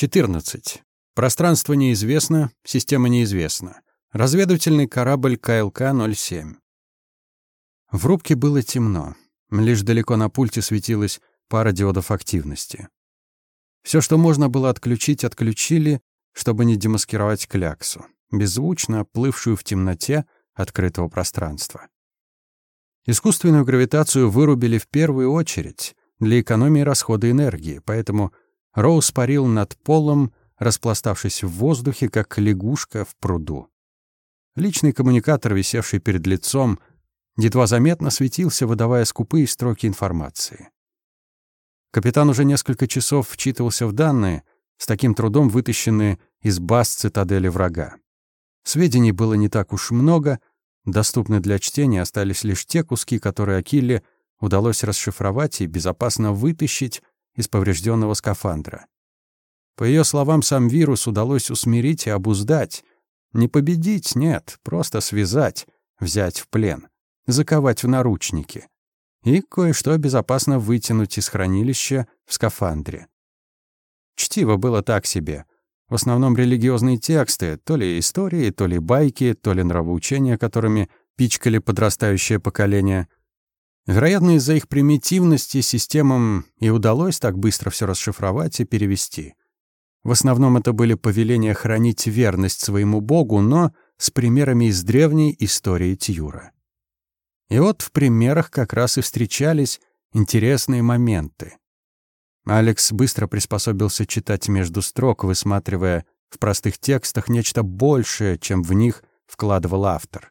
14. Пространство неизвестно, система неизвестна. Разведывательный корабль КЛК-07. В рубке было темно. Лишь далеко на пульте светилась пара диодов активности. Все, что можно было отключить, отключили, чтобы не демаскировать кляксу, беззвучно плывшую в темноте открытого пространства. Искусственную гравитацию вырубили в первую очередь для экономии расхода энергии, поэтому Роуз парил над полом, распластавшись в воздухе, как лягушка в пруду. Личный коммуникатор, висевший перед лицом, едва заметно светился, выдавая скупые строки информации. Капитан уже несколько часов вчитывался в данные, с таким трудом вытащенные из баз цитадели врага. Сведений было не так уж много, доступны для чтения остались лишь те куски, которые Акилле удалось расшифровать и безопасно вытащить из поврежденного скафандра. По ее словам, сам вирус удалось усмирить и обуздать. Не победить, нет, просто связать, взять в плен, заковать в наручники и кое-что безопасно вытянуть из хранилища в скафандре. Чтиво было так себе. В основном религиозные тексты, то ли истории, то ли байки, то ли нравоучения, которыми пичкали подрастающее поколение. Вероятно, из-за их примитивности системам и удалось так быстро все расшифровать и перевести. В основном это были повеления хранить верность своему богу, но с примерами из древней истории Тьюра. И вот в примерах как раз и встречались интересные моменты. Алекс быстро приспособился читать между строк, высматривая в простых текстах нечто большее, чем в них вкладывал автор.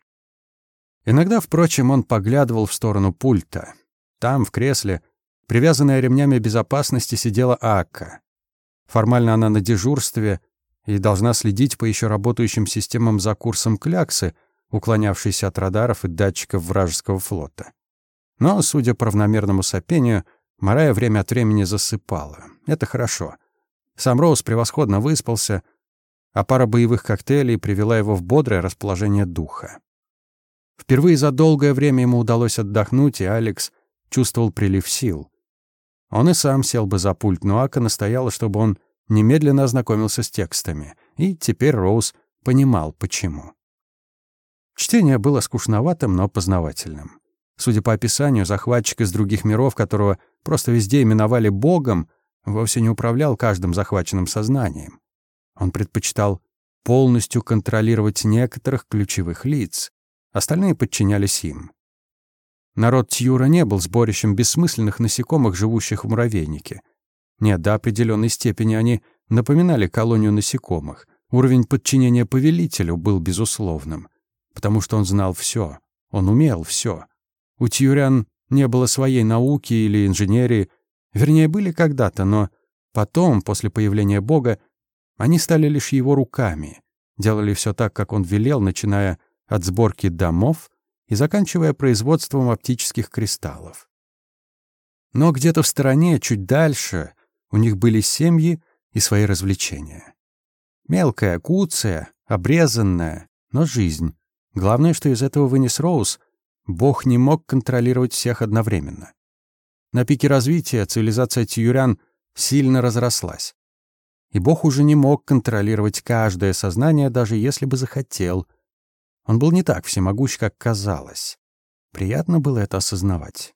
Иногда, впрочем, он поглядывал в сторону пульта. Там, в кресле, привязанная ремнями безопасности, сидела Ака. Формально она на дежурстве и должна следить по еще работающим системам за курсом кляксы — уклонявшийся от радаров и датчиков вражеского флота. Но, судя по равномерному сопению, Марая время от времени засыпала. Это хорошо. Сам Роуз превосходно выспался, а пара боевых коктейлей привела его в бодрое расположение духа. Впервые за долгое время ему удалось отдохнуть, и Алекс чувствовал прилив сил. Он и сам сел бы за пульт, но Ака настояла, чтобы он немедленно ознакомился с текстами, и теперь Роуз понимал, почему. Чтение было скучноватым, но познавательным. Судя по описанию, захватчик из других миров, которого просто везде именовали Богом, вовсе не управлял каждым захваченным сознанием. Он предпочитал полностью контролировать некоторых ключевых лиц, остальные подчинялись им. Народ Тьюра не был сборищем бессмысленных насекомых, живущих в муравейнике. Нет, до определенной степени они напоминали колонию насекомых. Уровень подчинения повелителю был безусловным потому что он знал все, он умел все. У Тьюрян не было своей науки или инженерии, вернее, были когда-то, но потом, после появления Бога, они стали лишь его руками, делали все так, как он велел, начиная от сборки домов и заканчивая производством оптических кристаллов. Но где-то в стороне, чуть дальше, у них были семьи и свои развлечения. Мелкая, куция, обрезанная, но жизнь, Главное, что из этого вынес Роуз, Бог не мог контролировать всех одновременно. На пике развития цивилизация Тьюрян сильно разрослась. И Бог уже не мог контролировать каждое сознание, даже если бы захотел. Он был не так всемогущ, как казалось. Приятно было это осознавать.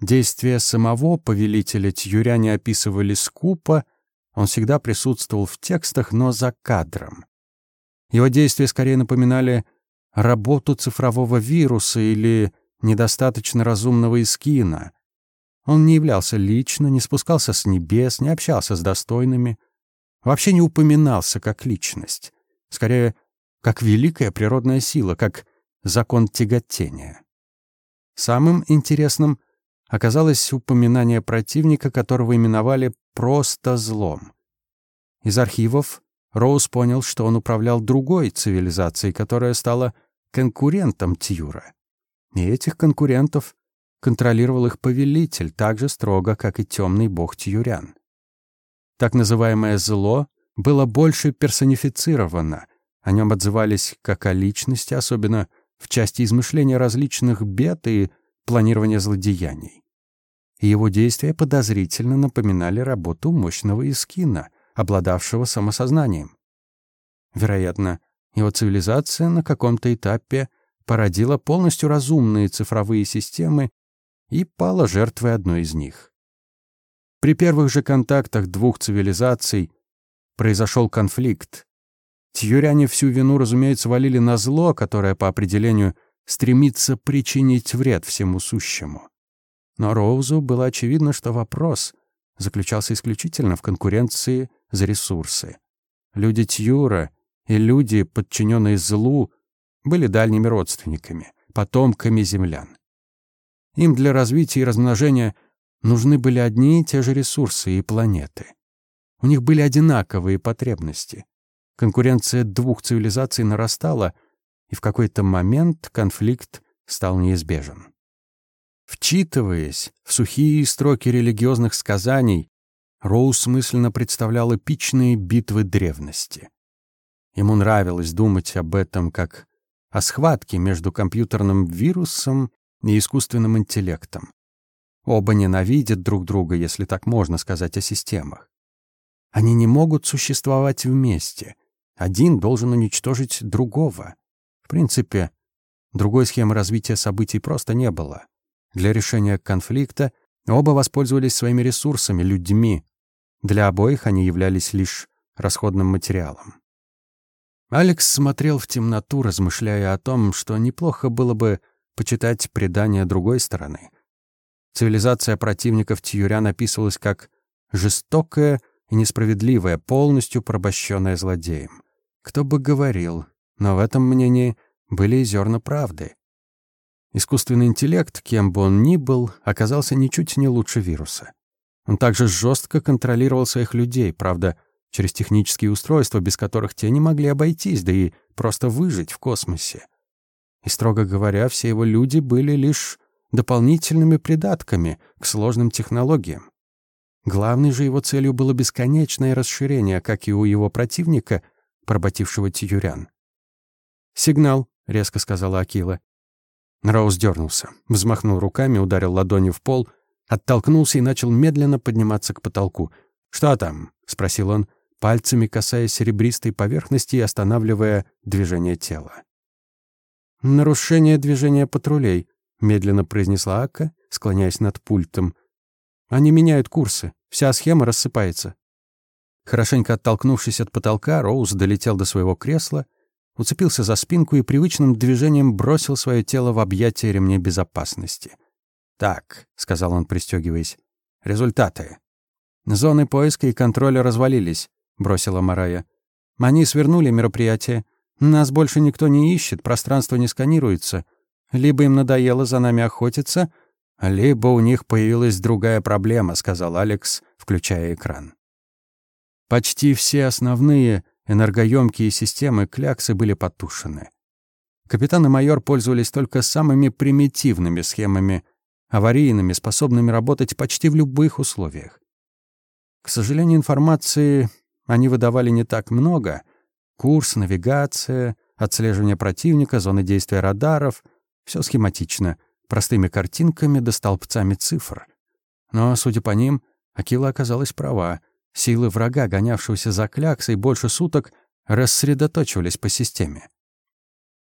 Действия самого повелителя Тьюряне описывали скупо, он всегда присутствовал в текстах, но за кадром. Его действия скорее напоминали работу цифрового вируса или недостаточно разумного искина. Он не являлся лично, не спускался с небес, не общался с достойными, вообще не упоминался как личность, скорее, как великая природная сила, как закон тяготения. Самым интересным оказалось упоминание противника, которого именовали просто злом. Из архивов Роуз понял, что он управлял другой цивилизацией, которая стала конкурентом Тьюра. И этих конкурентов контролировал их повелитель так же строго, как и темный бог Тьюрян. Так называемое «зло» было больше персонифицировано, о нем отзывались как о личности, особенно в части измышления различных бед и планирования злодеяний. его действия подозрительно напоминали работу мощного искина, обладавшего самосознанием. Вероятно, его цивилизация на каком-то этапе породила полностью разумные цифровые системы и пала жертвой одной из них. При первых же контактах двух цивилизаций произошел конфликт. Тьюряне всю вину, разумеется, валили на зло, которое по определению стремится причинить вред всему сущему. Но Роузу было очевидно, что вопрос заключался исключительно в конкуренции за ресурсы. Люди Тьюра и люди, подчиненные злу, были дальними родственниками, потомками землян. Им для развития и размножения нужны были одни и те же ресурсы и планеты. У них были одинаковые потребности. Конкуренция двух цивилизаций нарастала, и в какой-то момент конфликт стал неизбежен. Вчитываясь в сухие строки религиозных сказаний, Роуз мысленно представлял эпичные битвы древности. Ему нравилось думать об этом как о схватке между компьютерным вирусом и искусственным интеллектом. Оба ненавидят друг друга, если так можно сказать о системах. Они не могут существовать вместе. Один должен уничтожить другого. В принципе, другой схемы развития событий просто не было. Для решения конфликта оба воспользовались своими ресурсами, людьми. Для обоих они являлись лишь расходным материалом. Алекс смотрел в темноту, размышляя о том, что неплохо было бы почитать предания другой стороны. Цивилизация противников Тьюрян описывалась как жестокая и несправедливая, полностью порабощенная злодеем. Кто бы говорил, но в этом мнении были и зерна правды. Искусственный интеллект, кем бы он ни был, оказался ничуть не лучше вируса. Он также жестко контролировал своих людей, правда, через технические устройства, без которых те не могли обойтись, да и просто выжить в космосе. И, строго говоря, все его люди были лишь дополнительными придатками к сложным технологиям. Главной же его целью было бесконечное расширение, как и у его противника, поработившего Тьюрян. «Сигнал», — резко сказала Акила. Роуз дернулся, взмахнул руками, ударил ладонью в пол, оттолкнулся и начал медленно подниматься к потолку. «Что там?» — спросил он, пальцами касаясь серебристой поверхности и останавливая движение тела. «Нарушение движения патрулей», — медленно произнесла Акка, склоняясь над пультом. «Они меняют курсы. Вся схема рассыпается». Хорошенько оттолкнувшись от потолка, Роуз долетел до своего кресла, уцепился за спинку и привычным движением бросил свое тело в объятия ремней безопасности. «Так», — сказал он, пристегиваясь, — «результаты». Зоны поиска и контроля развалились бросила Марая. Они свернули мероприятие. Нас больше никто не ищет, пространство не сканируется. Либо им надоело за нами охотиться, либо у них появилась другая проблема, сказал Алекс, включая экран. Почти все основные энергоемкие системы кляксы были потушены. Капитан и майор пользовались только самыми примитивными схемами, аварийными, способными работать почти в любых условиях. К сожалению, информации они выдавали не так много. Курс, навигация, отслеживание противника, зоны действия радаров — все схематично, простыми картинками да столбцами цифр. Но, судя по ним, Акила оказалась права. Силы врага, гонявшегося за кляксой больше суток, рассредоточивались по системе.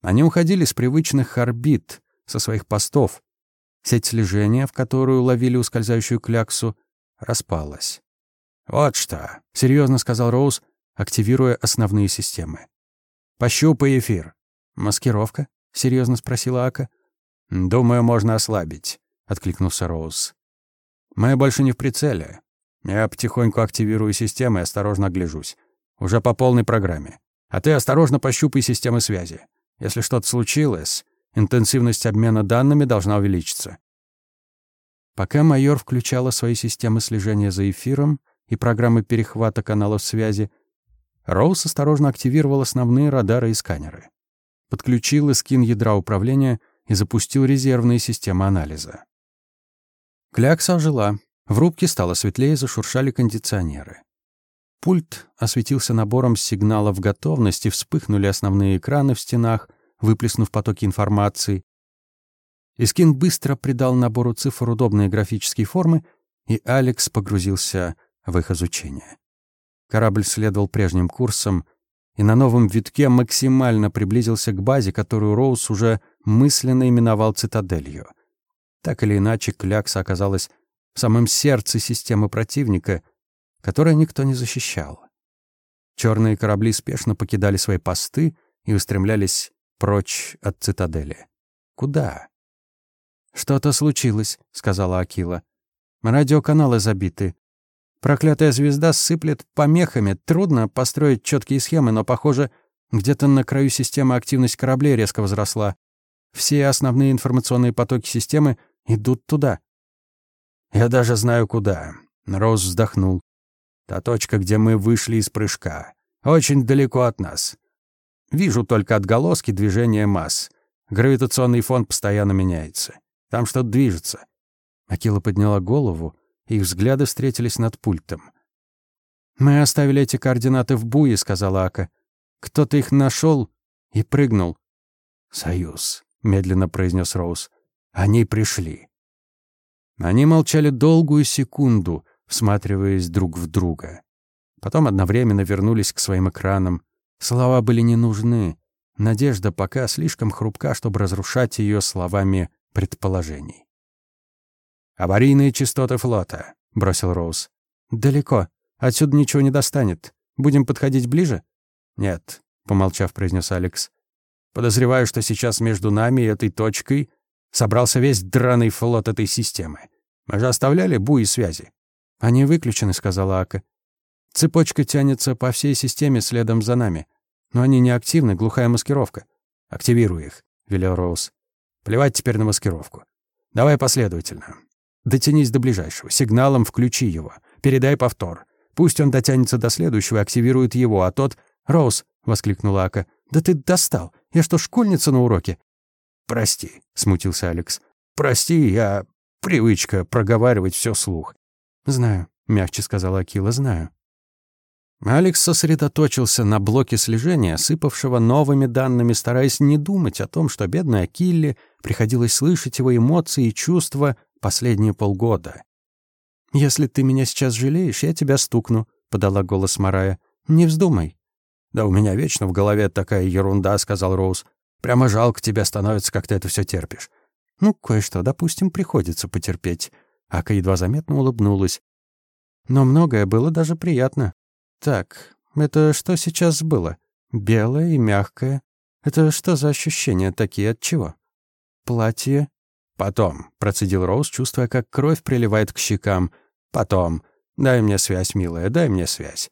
Они уходили с привычных орбит, со своих постов. Сеть слежения, в которую ловили ускользающую кляксу, распалась. «Вот что», — серьезно сказал Роуз, активируя основные системы. «Пощупай эфир». «Маскировка?» — серьезно спросила Ака. «Думаю, можно ослабить», — откликнулся Роуз. «Мы больше не в прицеле. Я потихоньку активирую системы и осторожно огляжусь. Уже по полной программе. А ты осторожно пощупай системы связи. Если что-то случилось, интенсивность обмена данными должна увеличиться». Пока майор включала свои системы слежения за эфиром, и программы перехвата каналов связи, Роуз осторожно активировал основные радары и сканеры. Подключил эскин ядра управления и запустил резервные системы анализа. Клякса ожила. В рубке стало светлее, зашуршали кондиционеры. Пульт осветился набором сигналов готовности, вспыхнули основные экраны в стенах, выплеснув потоки информации. Искин быстро придал набору цифр удобные графические формы, и Алекс погрузился в их изучение. Корабль следовал прежним курсом и на новом витке максимально приблизился к базе, которую Роуз уже мысленно именовал цитаделью. Так или иначе, Клякса оказалась в самом сердце системы противника, которое никто не защищал. Черные корабли спешно покидали свои посты и устремлялись прочь от цитадели. Куда? «Что-то случилось», — сказала Акила. «Радиоканалы забиты. Проклятая звезда сыплет помехами. Трудно построить четкие схемы, но, похоже, где-то на краю системы активность кораблей резко возросла. Все основные информационные потоки системы идут туда. «Я даже знаю, куда». Роуз вздохнул. «Та точка, где мы вышли из прыжка. Очень далеко от нас. Вижу только отголоски движения масс. Гравитационный фон постоянно меняется. Там что-то движется». Акила подняла голову, их взгляды встретились над пультом. «Мы оставили эти координаты в буе», — сказала Ака. «Кто-то их нашел и прыгнул». «Союз», — медленно произнес Роуз. «Они пришли». Они молчали долгую секунду, всматриваясь друг в друга. Потом одновременно вернулись к своим экранам. Слова были не нужны. Надежда пока слишком хрупка, чтобы разрушать ее словами предположений. «Аварийные частоты флота», — бросил Роуз. «Далеко. Отсюда ничего не достанет. Будем подходить ближе?» «Нет», — помолчав, произнес Алекс. «Подозреваю, что сейчас между нами и этой точкой собрался весь драный флот этой системы. Мы же оставляли буи связи». «Они выключены», — сказала Ака. «Цепочка тянется по всей системе следом за нами. Но они не активны, глухая маскировка». «Активируй их», — велел Роуз. «Плевать теперь на маскировку. Давай последовательно. Дотянись до ближайшего. Сигналом включи его. Передай повтор. Пусть он дотянется до следующего и активирует его, а тот... «Роуз!» — воскликнула Ака. «Да ты достал! Я что, школьница на уроке?» «Прости», — смутился Алекс. «Прости, я... Привычка проговаривать все слух». «Знаю», — мягче сказала Акила, — «знаю». Алекс сосредоточился на блоке слежения, сыпавшего новыми данными, стараясь не думать о том, что бедной Акилле приходилось слышать его эмоции и чувства последние полгода. «Если ты меня сейчас жалеешь, я тебя стукну», — подала голос Марая. «Не вздумай». «Да у меня вечно в голове такая ерунда», — сказал Роуз. «Прямо жалко тебя становится, как ты это все терпишь». «Ну, кое-что, допустим, приходится потерпеть». Ака едва заметно улыбнулась. «Но многое было даже приятно. Так, это что сейчас было? Белое и мягкое. Это что за ощущения такие, от чего? Платье, «Потом», — процедил Роуз, чувствуя, как кровь приливает к щекам. «Потом. Дай мне связь, милая, дай мне связь».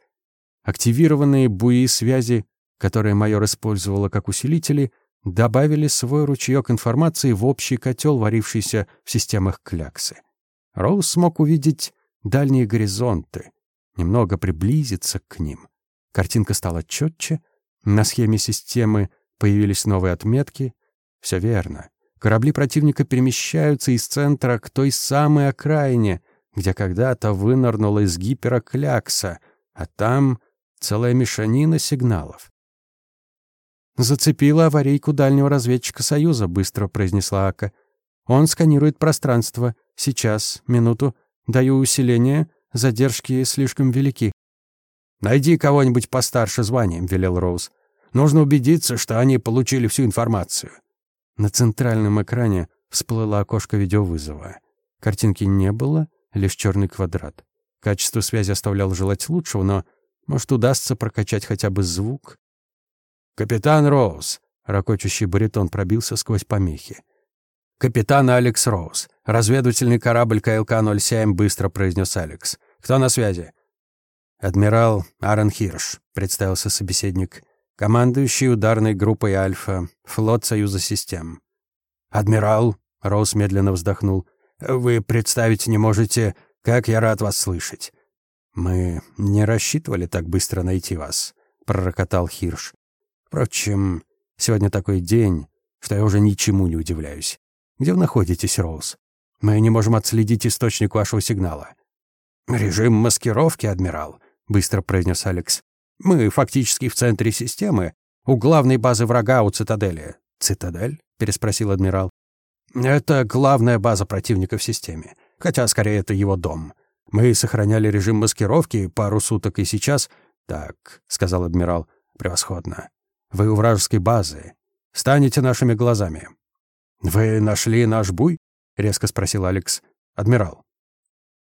Активированные буи связи, которые майор использовала как усилители, добавили свой ручеёк информации в общий котел, варившийся в системах кляксы. Роуз смог увидеть дальние горизонты, немного приблизиться к ним. Картинка стала четче, на схеме системы появились новые отметки. Все верно. Корабли противника перемещаются из центра к той самой окраине, где когда-то вынырнула из гипера клякса, а там целая мешанина сигналов. «Зацепила аварийку дальнего разведчика Союза», — быстро произнесла Ака. «Он сканирует пространство. Сейчас, минуту. Даю усиление. Задержки слишком велики». «Найди кого-нибудь постарше званием», — велел Роуз. «Нужно убедиться, что они получили всю информацию». На центральном экране всплыло окошко видеовызова. Картинки не было, лишь черный квадрат. Качество связи оставляло желать лучшего, но, может, удастся прокачать хотя бы звук. «Капитан Роуз!» — ракочущий баритон пробился сквозь помехи. «Капитан Алекс Роуз. Разведывательный корабль КЛК-07», — быстро произнес Алекс. «Кто на связи?» «Адмирал Аарон Хирш», — представился собеседник командующий ударной группой «Альфа», флот Союза систем. «Адмирал», — Роуз медленно вздохнул, — «вы представить не можете, как я рад вас слышать». «Мы не рассчитывали так быстро найти вас», — пророкотал Хирш. «Впрочем, сегодня такой день, что я уже ничему не удивляюсь. Где вы находитесь, Роуз? Мы не можем отследить источник вашего сигнала». «Режим маскировки, адмирал», — быстро произнес Алекс. Мы фактически в центре системы, у главной базы врага у цитадели. «Цитадель?» — переспросил адмирал. «Это главная база противника в системе. Хотя, скорее, это его дом. Мы сохраняли режим маскировки пару суток, и сейчас «Так», — сказал адмирал, — «превосходно. Вы у вражеской базы. Станете нашими глазами». «Вы нашли наш буй?» — резко спросил Алекс. «Адмирал».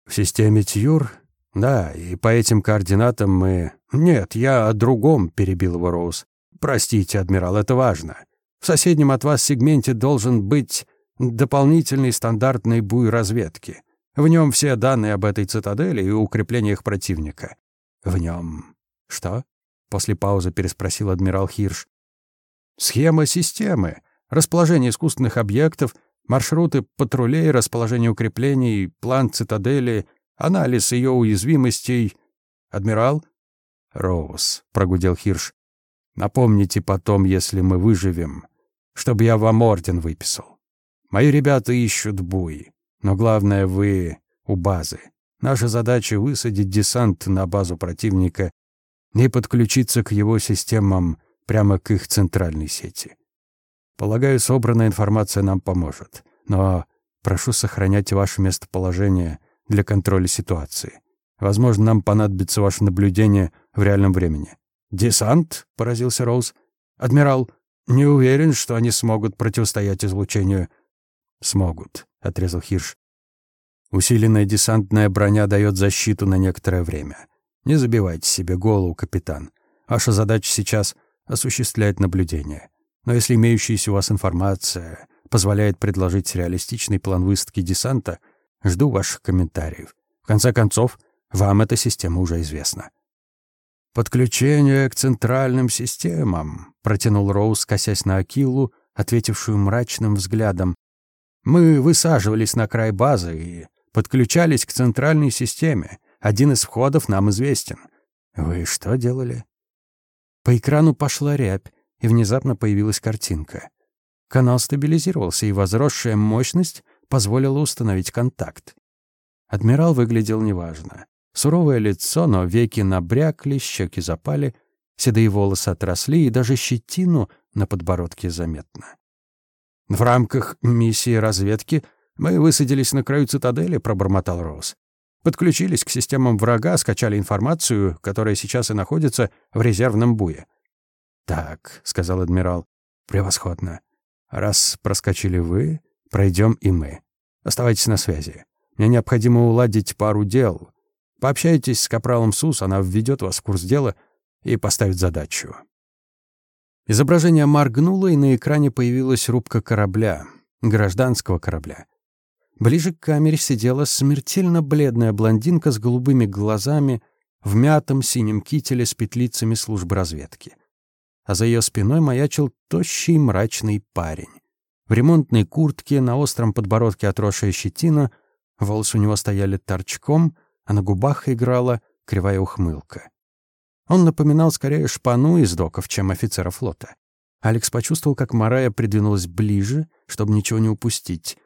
«В системе Тьюр?» «Да, и по этим координатам мы...» «Нет, я о другом», — перебил его Роуз. «Простите, адмирал, это важно. В соседнем от вас сегменте должен быть дополнительный стандартный буй разведки. В нем все данные об этой цитадели и укреплениях противника. В нем... Что? После паузы переспросил адмирал Хирш. Схема системы, расположение искусственных объектов, маршруты патрулей, расположение укреплений, план цитадели, анализ ее уязвимостей. Адмирал? Роуз, прогудел Хирш. Напомните потом, если мы выживем, чтобы я вам орден выписал. Мои ребята ищут буи, но главное вы у базы. Наша задача — высадить десант на базу противника и подключиться к его системам прямо к их центральной сети. Полагаю, собранная информация нам поможет, но прошу сохранять ваше местоположение для контроля ситуации. Возможно, нам понадобится ваше наблюдение в реальном времени. «Десант?» — поразился Роуз. «Адмирал, не уверен, что они смогут противостоять излучению». «Смогут», — отрезал Хирш. «Усиленная десантная броня дает защиту на некоторое время. Не забивайте себе голову, капитан. Ваша задача сейчас — осуществлять наблюдение. Но если имеющаяся у вас информация позволяет предложить реалистичный план высадки десанта, жду ваших комментариев. В конце концов, вам эта система уже известна. «Подключение к центральным системам», — протянул Роуз, косясь на Акилу, ответившую мрачным взглядом. «Мы высаживались на край базы и подключались к центральной системе. Один из входов нам известен. Вы что делали?» По экрану пошла рябь, и внезапно появилась картинка. Канал стабилизировался, и возросшая мощность позволила установить контакт. Адмирал выглядел неважно. Суровое лицо, но веки набрякли, щеки запали, седые волосы отросли, и даже щетину на подбородке заметно. «В рамках миссии разведки мы высадились на краю цитадели», — пробормотал Роуз. «Подключились к системам врага, скачали информацию, которая сейчас и находится в резервном буе». «Так», — сказал адмирал, — «превосходно. Раз проскочили вы, пройдем и мы. Оставайтесь на связи. Мне необходимо уладить пару дел, Пообщайтесь с капралом СУС, она введет вас в курс дела и поставит задачу. Изображение моргнуло, и на экране появилась рубка корабля, гражданского корабля. Ближе к камере сидела смертельно бледная блондинка с голубыми глазами в мятом синем кителе с петлицами службы разведки. А за ее спиной маячил тощий мрачный парень. В ремонтной куртке, на остром подбородке отросшая щетина, волосы у него стояли торчком — а на губах играла кривая ухмылка. Он напоминал скорее шпану из доков, чем офицера флота. Алекс почувствовал, как Марая придвинулась ближе, чтобы ничего не упустить.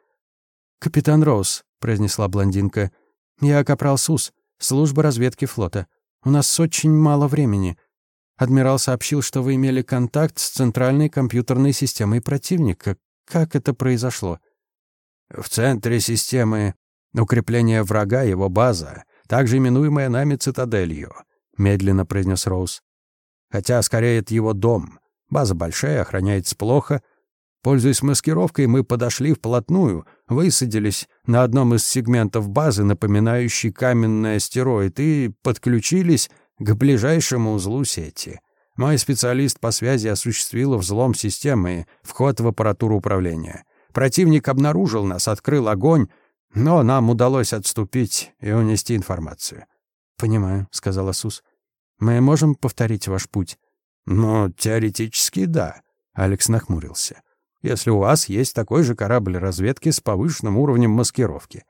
«Капитан Роуз», — произнесла блондинка, — «я капрал Сус, служба разведки флота. У нас очень мало времени. Адмирал сообщил, что вы имели контакт с центральной компьютерной системой противника. Как это произошло?» «В центре системы укрепления врага его база, также именуемая нами цитаделью», — медленно произнес Роуз. «Хотя, скорее, это его дом. База большая, охраняется плохо. Пользуясь маскировкой, мы подошли вплотную, высадились на одном из сегментов базы, напоминающий каменный астероид, и подключились к ближайшему узлу сети. Мой специалист по связи осуществил взлом системы и вход в аппаратуру управления. Противник обнаружил нас, открыл огонь, но нам удалось отступить и унести информацию. «Понимаю», — сказал Асус. «Мы можем повторить ваш путь?» «Ну, теоретически, да», — Алекс нахмурился. «Если у вас есть такой же корабль разведки с повышенным уровнем маскировки.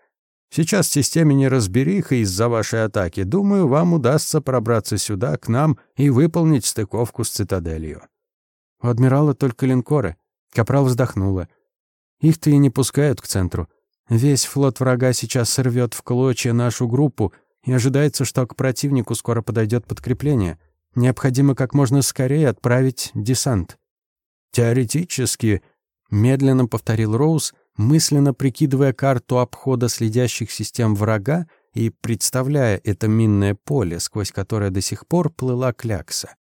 Сейчас в системе неразбериха из-за вашей атаки. Думаю, вам удастся пробраться сюда, к нам, и выполнить стыковку с цитаделью». «У адмирала только линкоры». Капрал вздохнула. «Их-то и не пускают к центру. Весь флот врага сейчас сорвет в клочья нашу группу, и ожидается, что к противнику скоро подойдет подкрепление. Необходимо как можно скорее отправить десант. Теоретически, медленно повторил Роуз, мысленно прикидывая карту обхода следящих систем врага и представляя это минное поле, сквозь которое до сих пор плыла клякса.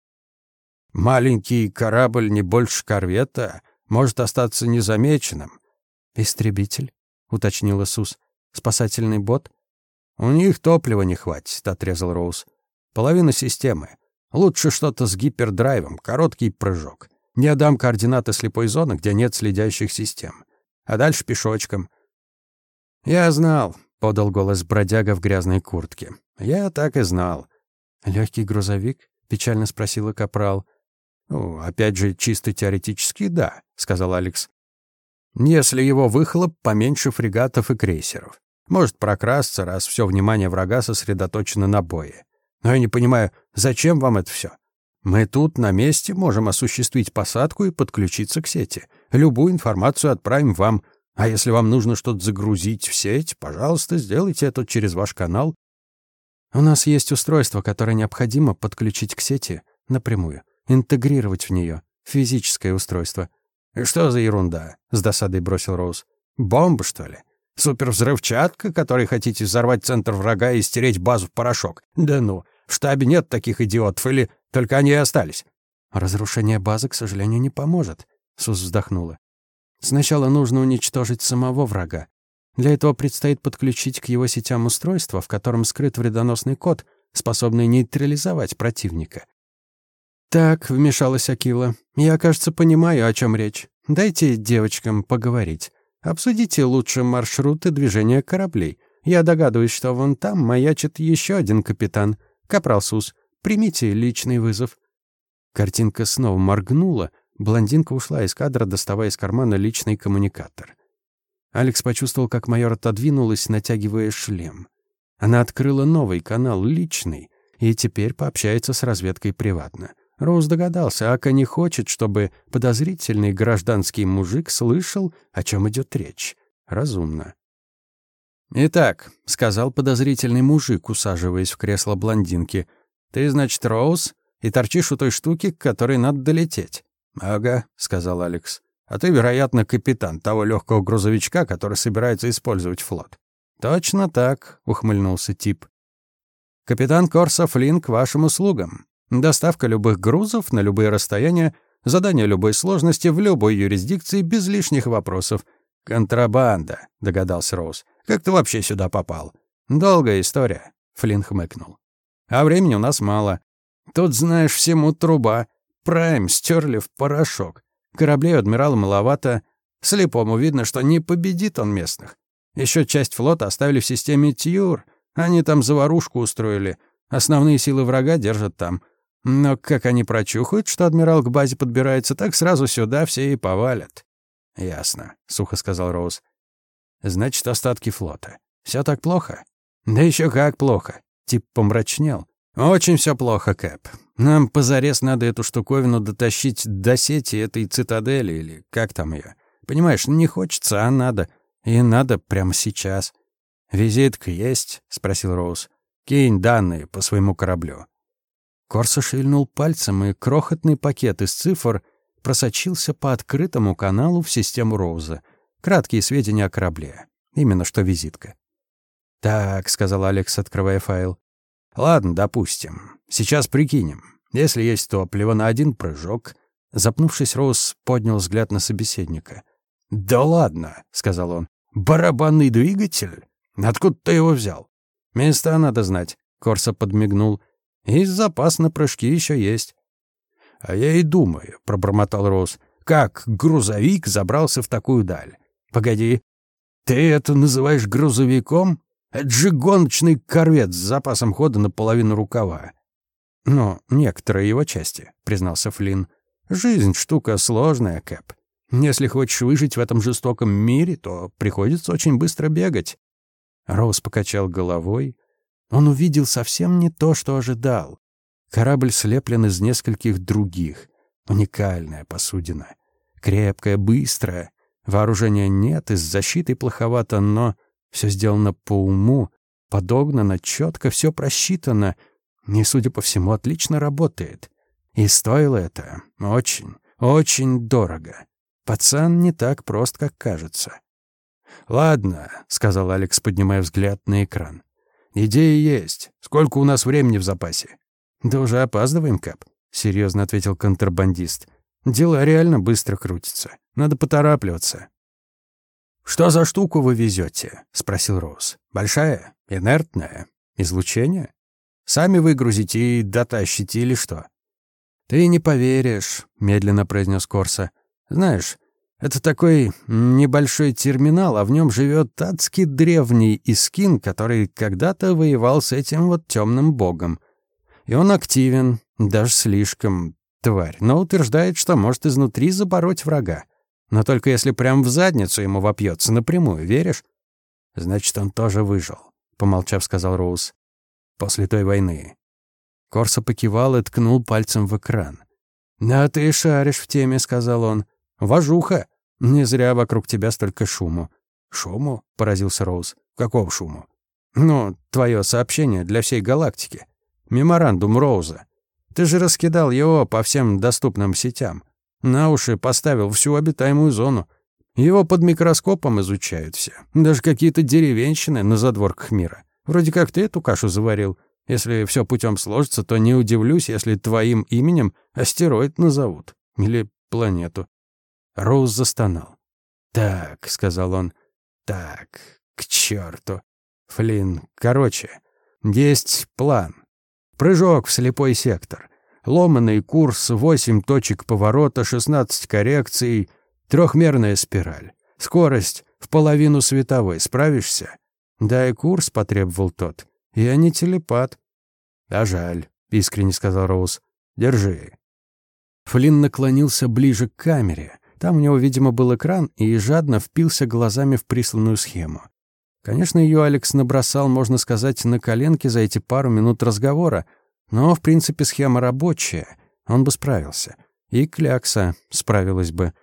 «Маленький корабль не больше корвета может остаться незамеченным». «Истребитель?» — уточнил Иисус. «Спасательный бот?» «У них топлива не хватит», — отрезал Роуз. «Половина системы. Лучше что-то с гипердрайвом, короткий прыжок. Не отдам координаты слепой зоны, где нет следящих систем. А дальше пешочком». «Я знал», — подал голос бродяга в грязной куртке. «Я так и знал». Легкий грузовик?» — печально спросила Капрал. «Ну, опять же, чисто теоретически, да», — сказал Алекс. «Если его выхлоп поменьше фрегатов и крейсеров. Может прокрасться, раз все внимание врага сосредоточено на бое. Но я не понимаю, зачем вам это все? Мы тут на месте можем осуществить посадку и подключиться к сети. Любую информацию отправим вам. А если вам нужно что-то загрузить в сеть, пожалуйста, сделайте это через ваш канал. У нас есть устройство, которое необходимо подключить к сети напрямую, интегрировать в нее. Физическое устройство. «И что за ерунда?» — с досадой бросил Роуз. «Бомба, что ли? Супервзрывчатка, которой хотите взорвать центр врага и стереть базу в порошок? Да ну, в штабе нет таких идиотов, или только они и остались?» «Разрушение базы, к сожалению, не поможет», — Сус вздохнула. «Сначала нужно уничтожить самого врага. Для этого предстоит подключить к его сетям устройство, в котором скрыт вредоносный код, способный нейтрализовать противника. «Так», — вмешалась Акила, — «я, кажется, понимаю, о чем речь. Дайте девочкам поговорить. Обсудите лучше маршруты движения кораблей. Я догадываюсь, что вон там маячит еще один капитан. Капрал Сус, примите личный вызов». Картинка снова моргнула. Блондинка ушла из кадра, доставая из кармана личный коммуникатор. Алекс почувствовал, как майор отодвинулась, натягивая шлем. Она открыла новый канал, личный, и теперь пообщается с разведкой приватно. Роуз догадался, Ака не хочет, чтобы подозрительный гражданский мужик слышал, о чем идет речь. Разумно. «Итак», — сказал подозрительный мужик, усаживаясь в кресло блондинки, «ты, значит, Роуз, и торчишь у той штуки, к которой надо долететь». «Ага», — сказал Алекс. «А ты, вероятно, капитан того легкого грузовичка, который собирается использовать флот». «Точно так», — ухмыльнулся тип. «Капитан Корса Флинн к вашим услугам. Доставка любых грузов на любые расстояния, задание любой сложности в любой юрисдикции без лишних вопросов. «Контрабанда», — догадался Роуз. «Как ты вообще сюда попал?» «Долгая история», — Флинн хмыкнул. «А времени у нас мало. Тут, знаешь, всему труба. Прайм стерли в порошок. Кораблей адмирала маловато. Слепому видно, что не победит он местных. Еще часть флота оставили в системе Тьюр. Они там заварушку устроили. Основные силы врага держат там. Но как они прочухают, что адмирал к базе подбирается, так сразу сюда все и повалят. Ясно, сухо сказал Роуз. Значит, остатки флота. Все так плохо? Да еще как плохо. Тип помрачнел. Очень все плохо, Кэп. Нам позарез надо эту штуковину дотащить до сети этой цитадели или как там ее. Понимаешь, не хочется, а надо. И надо прямо сейчас. «Визитка есть?» — спросил Роуз. «Кинь данные по своему кораблю». Корсо шевельнул пальцем, и крохотный пакет из цифр просочился по открытому каналу в систему Роуза. Краткие сведения о корабле. Именно что визитка. «Так», — сказал Алекс, открывая файл. «Ладно, допустим. Сейчас прикинем. Если есть топливо на один прыжок...» Запнувшись, Роуз поднял взгляд на собеседника. «Да ладно», — сказал он. «Барабанный двигатель? Откуда ты его взял?» «Места надо знать», — Корсо подмигнул. И запас на прыжки еще есть. — А я и думаю, — пробормотал Роуз, — как грузовик забрался в такую даль. — Погоди, ты это называешь грузовиком? Это же гоночный корвет с запасом хода на половину рукава. — Ну, некоторые его части, — признался Флинн. — Жизнь — штука сложная, Кэп. Если хочешь выжить в этом жестоком мире, то приходится очень быстро бегать. Роуз покачал головой, он увидел совсем не то, что ожидал. Корабль слеплен из нескольких других. Уникальная посудина. Крепкая, быстрая. Вооружения нет, из защиты плоховато, но все сделано по уму, подогнано, четко, все просчитано. И, судя по всему, отлично работает. И стоило это очень, очень дорого. Пацан не так прост, как кажется. «Ладно», — сказал Алекс, поднимая взгляд на экран. Идеи есть. Сколько у нас времени в запасе?» «Да уже опаздываем, Кап», — серьезно ответил контрабандист. «Дела реально быстро крутятся. Надо поторапливаться». «Что за штуку вы везете? спросил Роуз. «Большая? Инертная? Излучение? Сами выгрузите и дотащите или что?» «Ты не поверишь», — медленно произнес Корса. «Знаешь, это такой небольшой терминал, а в нем живет адски древний Искин, который когда-то воевал с этим вот темным богом. И он активен, даже слишком, тварь, но утверждает, что может изнутри забороть врага. Но только если прям в задницу ему вопьется напрямую, веришь? Значит, он тоже выжил, помолчав, сказал Роуз. После той войны. Корса покивал и ткнул пальцем в экран. «Да ты шаришь в теме», — сказал он. «Вожуха. Не зря вокруг тебя столько шуму». «Шуму?» — поразился Роуз. «Какого шуму?» «Ну, твое сообщение для всей галактики. Меморандум Роуза. Ты же раскидал его по всем доступным сетям. На уши поставил всю обитаемую зону. Его под микроскопом изучают все. Даже какие-то деревенщины на задворках мира. Вроде как ты эту кашу заварил. Если все путем сложится, то не удивлюсь, если твоим именем астероид назовут. Или планету. Роуз застонал. «Так», — сказал он, — «так, к черту. Флинн, короче, есть план. Прыжок в слепой сектор. Ломанный курс, восемь точек поворота, шестнадцать коррекций, трехмерная спираль. Скорость в половину световой. Справишься?» «Дай курс», — потребовал тот. «Я не телепат». «А жаль», — искренне сказал Роуз. «Держи». Флинн наклонился ближе к камере. Там у него, видимо, был экран и жадно впился глазами в присланную схему. Конечно, ее Алекс набросал, можно сказать, на коленке за эти пару минут разговора, но, в принципе, схема рабочая, он бы справился. И Клякса справилась бы.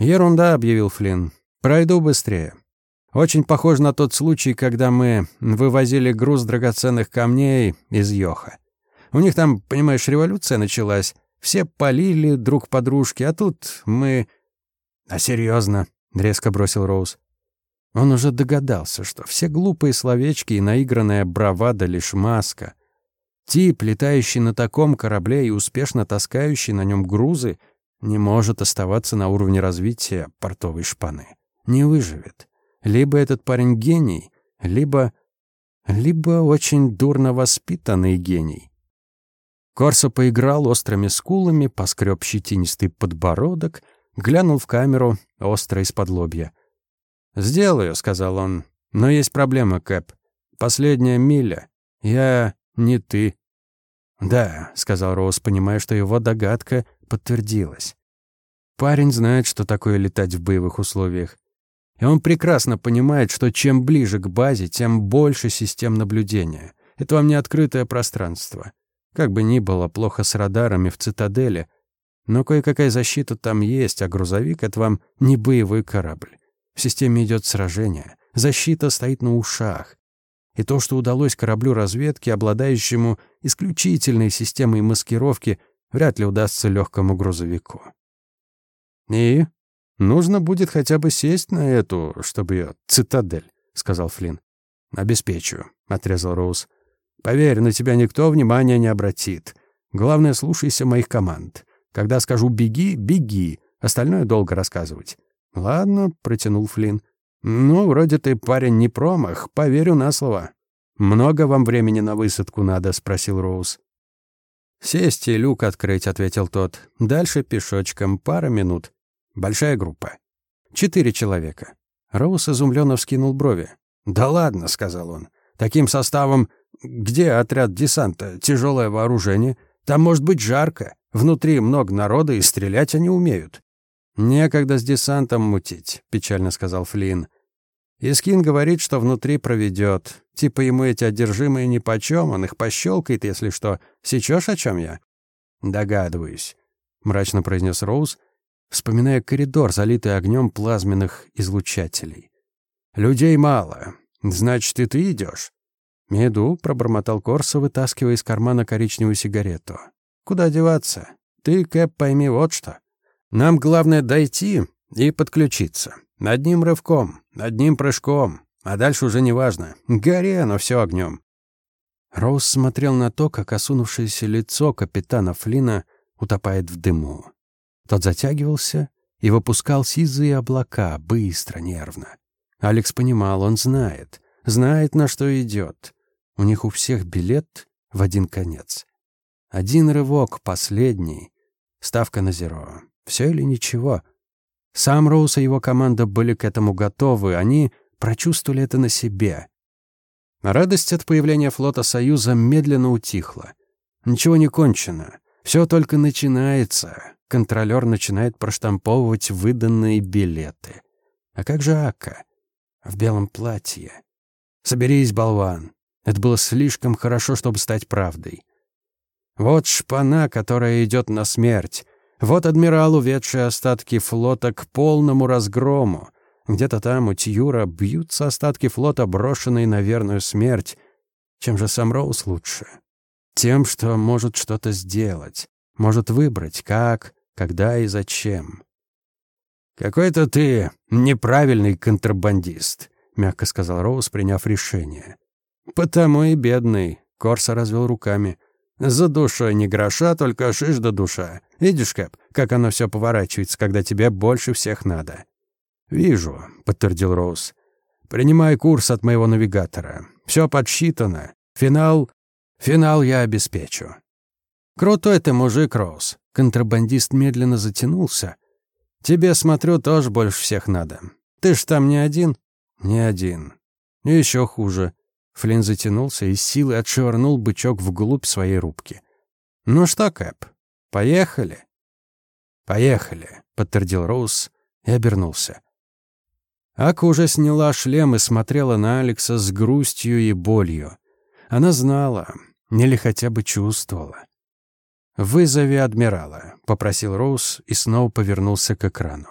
«Ерунда», — объявил Флинн. «Пройду быстрее. Очень похож на тот случай, когда мы вывозили груз драгоценных камней из Йоха. У них там, понимаешь, революция началась, все полили друг по дружке, а тут мы... А серьезно, резко бросил Роуз. Он уже догадался, что все глупые словечки и наигранная бравада лишь маска. Тип, летающий на таком корабле и успешно таскающий на нем грузы, не может оставаться на уровне развития портовой шпаны. Не выживет. Либо этот парень гений, либо... либо очень дурно воспитанный гений. Корсо поиграл острыми скулами, поскреб щетинистый подбородок, глянул в камеру, остро из-под лобья. «Сделаю», — сказал он. «Но есть проблема, Кэп. Последняя миля. Я не ты». «Да», — сказал Роуз, понимая, что его догадка подтвердилась. Парень знает, что такое летать в боевых условиях. И он прекрасно понимает, что чем ближе к базе, тем больше систем наблюдения. Это вам не открытое пространство. Как бы ни было плохо с радарами в цитадели, но кое-какая защита там есть, а грузовик — это вам не боевой корабль. В системе идет сражение, защита стоит на ушах. И то, что удалось кораблю разведки, обладающему исключительной системой маскировки, вряд ли удастся легкому грузовику. «И нужно будет хотя бы сесть на эту, чтобы ее, цитадель», — сказал Флинн. «Обеспечу», — отрезал Роуз. Поверь, на тебя никто внимания не обратит. Главное, слушайся моих команд. Когда скажу «беги», — беги. Остальное долго рассказывать». «Ладно», — протянул Флинн. «Ну, вроде ты парень не промах, поверю на слово». «Много вам времени на высадку надо?» — спросил Роуз. «Сесть и люк открыть», — ответил тот. «Дальше пешочком, пара минут. Большая группа. Четыре человека». Роуз изумленно вскинул брови. «Да ладно», — сказал он. «Таким составом где отряд десанта? Тяжелое вооружение? Там может быть жарко. Внутри много народа, и стрелять они умеют. «Некогда с десантом мутить», — печально сказал Флинн. Искин говорит, что внутри проведет. Типа ему эти одержимые нипочем, он их пощелкает, если что. Сечешь, о чем я?» «Догадываюсь», — мрачно произнес Роуз, вспоминая коридор, залитый огнем плазменных излучателей. «Людей мало. Значит, и ты идешь. «Иду», — пробормотал Корсо, вытаскивая из кармана коричневую сигарету. «Куда деваться? Ты, Кэп, пойми вот что. Нам главное дойти и подключиться. Одним рывком, одним прыжком. А дальше уже не важно. Гори оно все огнем. Роуз смотрел на то, как осунувшееся лицо капитана Флина утопает в дыму. Тот затягивался и выпускал сизые облака, быстро, нервно. Алекс понимал, он знает, знает, на что идет. У них у всех билет в один конец. Один рывок, последний. Ставка на зеро. Все или ничего. Сам Роуз и его команда были к этому готовы. Они прочувствовали это на себе. Радость от появления флота Союза медленно утихла. Ничего не кончено. Все только начинается. Контролер начинает проштамповывать выданные билеты. А как же Ака? В белом платье. Соберись, болван. Это было слишком хорошо, чтобы стать правдой. Вот шпана, которая идет на смерть. Вот адмирал, уведший остатки флота к полному разгрому. Где-то там у Тьюра бьются остатки флота, брошенные на верную смерть. Чем же сам Роуз лучше? Тем, что может что-то сделать. Может выбрать, как, когда и зачем. «Какой-то ты неправильный контрабандист», — мягко сказал Роуз, приняв решение. «Потому и бедный», — Корса развел руками. «За душой не гроша, только шиш до душа. Видишь, Кэп, как оно все поворачивается, когда тебе больше всех надо?» «Вижу», — подтвердил Роуз. «Принимай курс от моего навигатора. Все подсчитано. Финал... Финал я обеспечу». «Крутой ты мужик, Роуз». Контрабандист медленно затянулся. «Тебе, смотрю, тоже больше всех надо. Ты ж там не один?» «Не один. Еще хуже». Флинн затянулся и силой отшвырнул бычок вглубь своей рубки. «Ну что, Кэп, поехали?» «Поехали», — подтвердил Роуз и обернулся. Ака уже сняла шлем и смотрела на Алекса с грустью и болью. Она знала, или хотя бы чувствовала. «Вызови адмирала», — попросил Роуз и снова повернулся к экрану.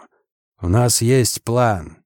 «У нас есть план.